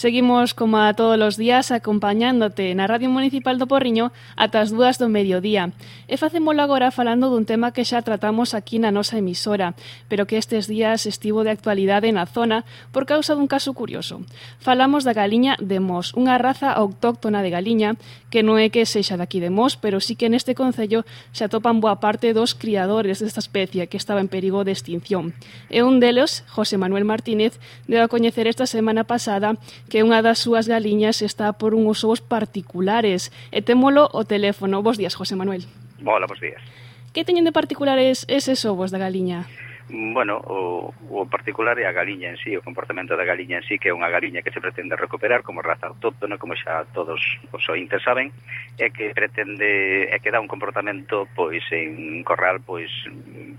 Seguimos, como a todos os días, acompañándote na Radio Municipal do Porriño ata as dúas do mediodía. E facémolo agora falando dun tema que xa tratamos aquí na nosa emisora, pero que estes días estivo de actualidade na zona por causa dun caso curioso. Falamos da galiña de Mos, unha raza autóctona de galiña que non é que sexa daqui de Mos, pero sí que neste concello se atopan boa parte dos criadores desta especie que estaba en perigo de extinción. E un deles, José Manuel Martínez, deu a coñecer esta semana pasada que unha das súas galiñas está por unhos ovos particulares. E témolo o teléfono. Bos días, José Manuel. Hola, bos días. Que teñen de particulares eses ovos da galiña? Bueno, o, o particular é a galiña en sí, o comportamento da galiña en sí, que é unha galiña que se pretende recuperar como raza autóctona, como xa todos os ointes saben, é que pretende, é que dá un comportamento pois en corral pois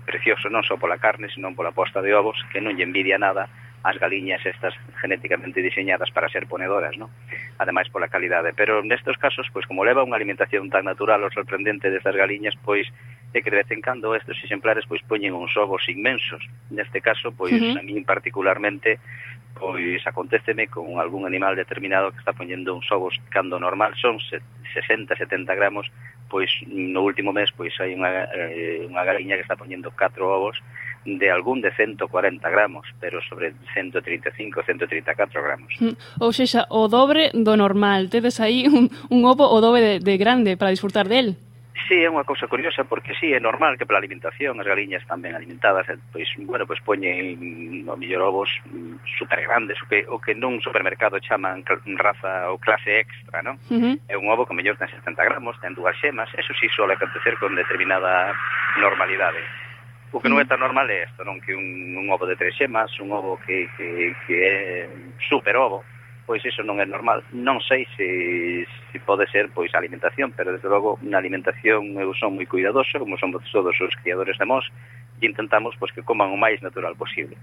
precioso, non só pola carne, senón pola posta de ovos, que non lle envidia nada as galiñas estas genéticamente diseñadas para ser ponedoras, ¿no? Ademais pola calidade, pero nestos casos, pois como leva unha alimentación tan natural ou sorprendente destas galiñas, pois é que de vez en cando estes exemplares pois poñen uns ovos inmensos. Neste caso, pois uh -huh. a min particularmente pois aconteceme con algún animal determinado que está poñendo uns ovos cando normal son 60, 70 gramos, pois no último mes pois hai unha, eh, unha galiña que está poñendo 4 ovos de algún de 140 gramos, pero sobre 135, 134 gramos. Mm, ou sexa, o dobre do normal. Tedes aí un, un ovo o dobre de, de grande para disfrutar del. Sí, é unha cousa curiosa porque sí, é normal que pola alimentación as galiñas tamén alimentadas pois, bueno, pois poñen o mellor ovos mm, super grandes o que, o que nun supermercado chaman raza ou clase extra, non? Uh -huh. É un ovo que mellor ten 70 gramos, ten dúas xemas eso sí suele acontecer con determinada normalidade O que non é mm. tan normal é isto, non? Que un, un ovo de tres xemas, un ovo que, que, que é super ovo, pois iso non é normal. Non sei se, se pode ser pois alimentación, pero desde logo na alimentación eu son moi cuidadoso, como somos todos os criadores de mos, e intentamos pois, que coman o máis natural posible.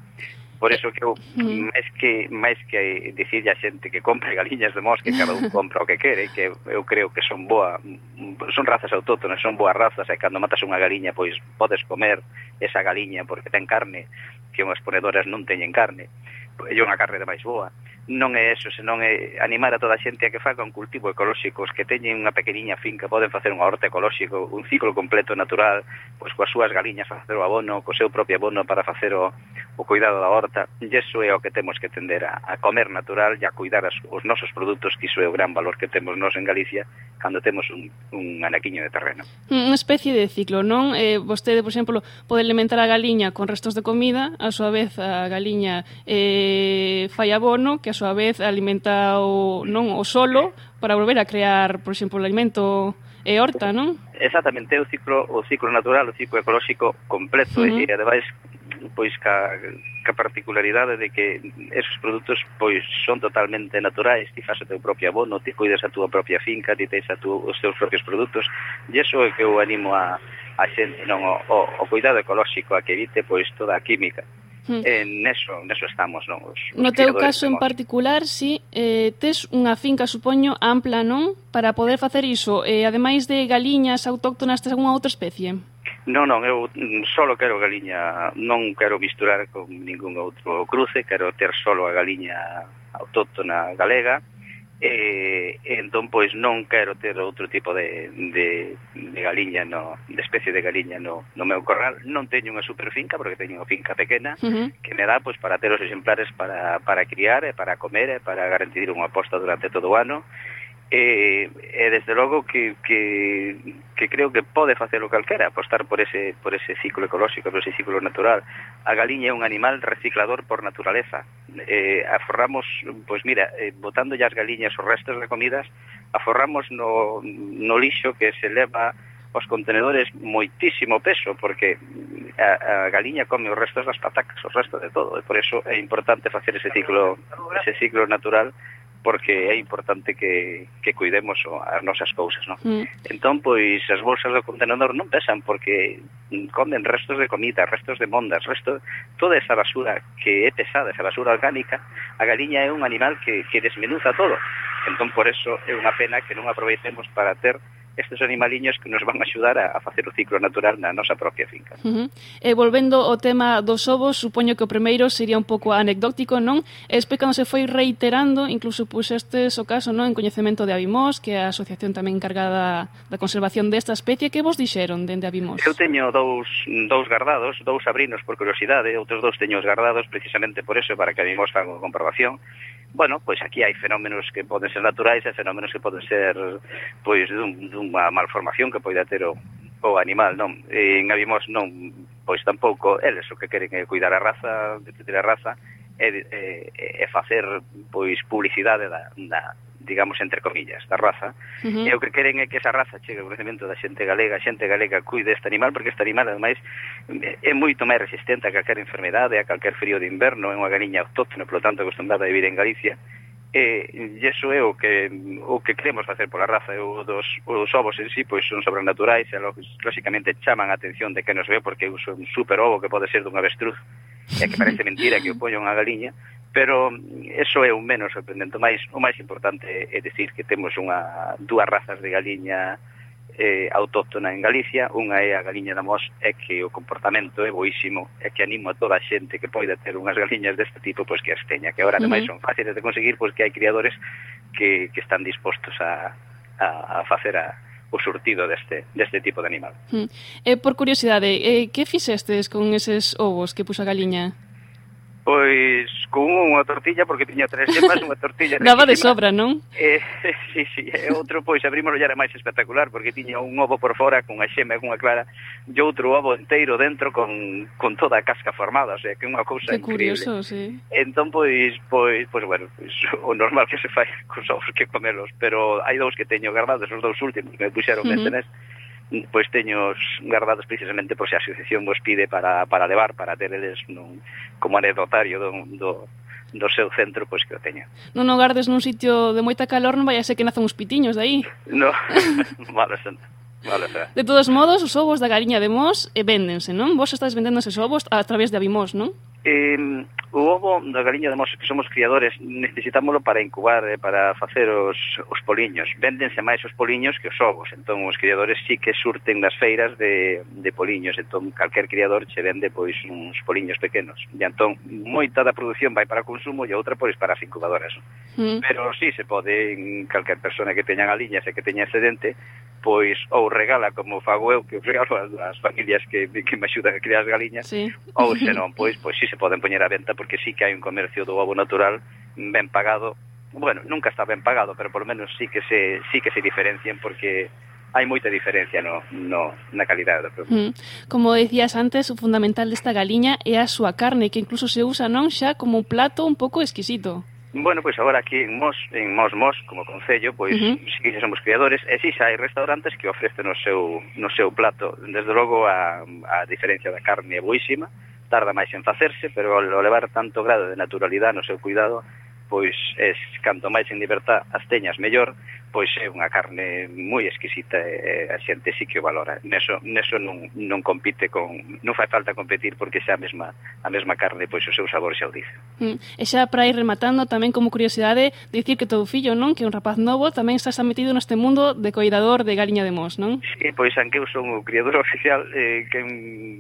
Por iso que eu, mm. máis que, máis que dicir a xente que compre galiñas de mosca, cada un compra o que quere, que eu creo que son boa, son razas autóctonas, son boas razas, e cando matas unha galiña, pois podes comer esa galiña porque ten carne, que unhas ponedoras non teñen carne, e unha carne de máis boa non é eso, senón é animar a toda a xente a que faca un cultivo ecolóxico, os que teñen unha pequeniña finca poden facer unha horta ecolóxico, un ciclo completo natural, pois coas súas galiñas facer o abono, co seu propio abono para facer o, o cuidado da horta, e iso é o que temos que tender a, a comer natural e a cuidar as, os nosos produtos, que iso é o gran valor que temos nós en Galicia, cando temos un, un anaquiño de terreno. Unha especie de ciclo, non? Eh, vostede, por exemplo, pode alimentar a galiña con restos de comida, a súa vez a galiña eh, fai abono, que a súa vez alimenta o, non, o solo para volver a crear, por exemplo, o alimento e horta, non? Exactamente, o ciclo, o ciclo natural, o ciclo ecolóxico completo uh -huh. e ademais pois ca, ca particularidade de que esos produtos pois son totalmente naturais, ti faz o teu propio abono, ti cuidas a túa propia finca, ti tens a tu, os teus propios produtos, e iso é que eu animo a, a xente, non, o, o, o cuidado ecolóxico a que evite pois toda a química. Hmm. Eh, neso, neso estamos, non? Os, os no teu caso en particular, si, sí, eh, tes unha finca, supoño, ampla, non? Para poder facer iso, eh, ademais de galiñas autóctonas, tes algunha outra especie? Non, non, eu solo quero galiña, non quero misturar con ningún outro cruce, quero ter solo a galiña autóctona galega, e entón pois non quero ter outro tipo de, de, de galiña no, de especie de galiña no, no meu corral non teño unha superfinca porque teño unha finca pequena uh -huh. que me dá pois para ter os exemplares para, para criar e para comer e para garantir unha aposta durante todo o ano e, e desde logo que, que, que creo que pode facelo calquera apostar por ese, por ese ciclo ecolóxico por ese ciclo natural. A galiña é un animal reciclador por naturaleza. Eh, aforramos, pois mira eh, botando as galiñas os restos de comidas aforramos no, no lixo que se leva os contenedores moitísimo peso porque a, a galiña come os restos das patacas, os restos de todo e por eso é importante facer ese ciclo ese ciclo natural porque é importante que, que cuidemos as nosas cousas, non? Mm. Entón, pois, as bolsas do contenedor non pesan porque comen restos de comida, restos de mondas, resto toda esa basura que é pesada, esa basura orgánica, a galiña é un animal que, que desmenuza todo. Entón, por eso, é unha pena que non aproveitemos para ter estes animaliños que nos van a axudar a, a facer o ciclo natural na nosa propia finca. Uh -huh. E volvendo ao tema dos ovos, supoño que o primeiro sería un pouco anecdótico, non? Explicando se foi reiterando, incluso pusestes o caso non en coñecemento de Avimós, que é a asociación tamén encargada da conservación desta especie, que vos dixeron dende Avimós? Eu teño dous, dous guardados, dous abrinos por curiosidade, outros dous teño os guardados precisamente por eso, para que Avimós faga a comprobación, bueno, pois aquí hai fenómenos que poden ser naturais e fenómenos que poden ser pois dun, dun unha malformación que poida ter o, o animal, non? E en avimos, non, pois tampouco, eles o que queren é cuidar a raza, defender a raza, e, e, e facer pois publicidade da, da, digamos, entre comillas, da raza. Uh -huh. E o que queren é que esa raza chegue ao conhecimento da xente galega, a xente galega cuide este animal, porque este animal, ademais, é moito máis resistente a calquer enfermedade, a calquer frío de inverno, é unha galiña autóctona, polo tanto, acostumbrada a vivir en Galicia, e, e iso é o que o que queremos facer pola raza. O dos, os ovos en sí pois son sobrenaturais e lógicamente chaman a atención de que nos ve porque uso un super ovo que pode ser dun avestruz e que parece mentira que o poña unha galiña pero eso é un menos sorprendente. O máis, o máis importante é decir que temos unha dúas razas de galiña eh, autóctona en Galicia, unha é a galiña da Mos, é que o comportamento é boísimo, é que animo a toda a xente que poida ter unhas galiñas deste tipo, pois que as teña, que agora ademais uh -huh. son fáciles de conseguir, pois que hai criadores que, que están dispostos a, a, a facer a, o surtido deste, deste tipo de animal. Uh -huh. Eh, por curiosidade, eh, que fixestes con eses ovos que puxo a galiña? Pois con unha tortilla, porque tiña tres yemas, unha tortilla... Daba de sobra, non? Eh, sí, sí, e outro, pois, abrimos era máis espectacular, porque tiña un ovo por fora con a xema e unha clara, e outro ovo inteiro dentro con, con toda a casca formada, o sea, que é unha cousa que increíble. curioso, sí. Entón, pois, pois, pois, bueno, pois, o normal que se fai cos ovos que comelos, pero hai dous que teño guardados, os dous últimos, que me puxeron uh -huh pois teños guardados precisamente por se a asociación vos pide para, para levar, para ter eles nun, como anecdotario do, do, do seu centro, pois que o teña. Non o gardes nun sitio de moita calor, non vai a ser que nazan uns pitiños de aí. No, vale, senta. Vale, xa. De todos modos, os ovos da gariña de Mos e véndense, non? Vos estás vendendo esos ovos a través de Avimós, non? Eh, o ovo da galiña de mos, que somos criadores necesitámoslo para incubar, eh, para facer os, os poliños. Véndense máis os poliños que os ovos, entón os criadores sí que surten nas feiras de, de poliños, entón calquer criador che vende pois uns poliños pequenos. E entón moita da produción vai para consumo e outra pois para as incubadoras. Mm. Pero sí se pode calquer persona que teña galiñas e que teña excedente pois ou regala como fago eu que regalo as, as familias que, que me axudan a criar as galiñas sí. ou senón, pois, pois si sí se poden poñer a venta porque sí que hai un comercio do ovo natural ben pagado bueno, nunca está ben pagado, pero por lo menos sí que se, sí que se diferencian porque hai moita diferencia no, no, na calidade do produto. Mm. Como decías antes, o fundamental desta galiña é a súa carne, que incluso se usa non xa como un plato un pouco exquisito. Bueno, pois agora aquí en Mos, en Mos Mos, como concello, pois uh -huh. si que somos criadores, e si xa hai restaurantes que ofrecen o seu, no seu plato. Desde logo, a, a diferencia da carne é boísima, tarda máis en facerse, pero ao levar tanto grado de naturalidade no seu cuidado, pois es canto máis en libertad as teñas mellor, pois é unha carne moi exquisita e a xente sí que o valora. Neso, neso non, non compite con... non fai falta competir porque xa a mesma, a mesma carne, pois o seu sabor xa o dice. Mm. E xa para ir rematando, tamén como curiosidade, dicir que teu fillo, non? Que un rapaz novo, tamén estás metido neste mundo de coidador de galiña de mos, non? Sí, pois anque eu son o criador oficial, eh, que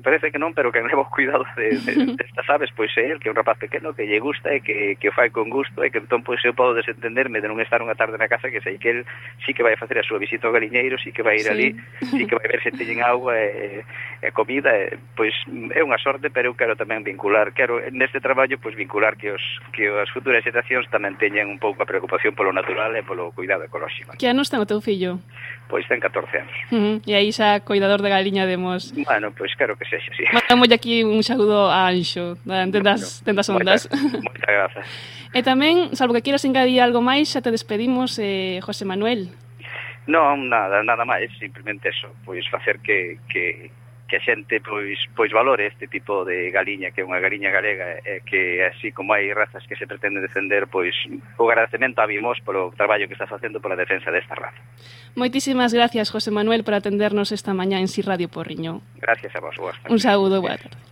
parece que non, pero que levo cuidado de, de, estas aves, pois é el, que é un rapaz pequeno, que lle gusta e que, que o fai con gusto, e que entón pois eu podo desentenderme de non estar unha tarde na casa que sei que el sí que vai facer a súa visita ao galiñeiro, sí que vai ir sí. ali, sí que vai ver se teñen agua e, e comida, e, pois é unha sorte, pero eu quero tamén vincular, quero neste traballo pois vincular que os que as futuras xeracións tamén teñen un pouco a preocupación polo natural e polo cuidado ecolóxico. Que anos ten o teu fillo? Pois ten 14 anos. Uh -huh. E aí xa cuidador de galiña demos. Bueno, pois claro que sexa, sí. Mandamos aquí un saúdo a Anxo, tendas, bueno, tendas ondas. Moitas, moitas grazas. E tamén, salvo que quieras engadir algo máis, xa te despedimos, eh, José Manuel. Non, nada, nada máis, simplemente eso, pois facer que, que, que a xente pois, pois valore este tipo de galiña, que é unha galiña galega, e que así como hai razas que se pretenden defender, pois o agradecemento a Vimos polo traballo que está facendo pola defensa desta raza. Moitísimas gracias, José Manuel, por atendernos esta mañá en Si Radio Porriño. Gracias a vos, boa tarde. Un saúdo, boa tarde.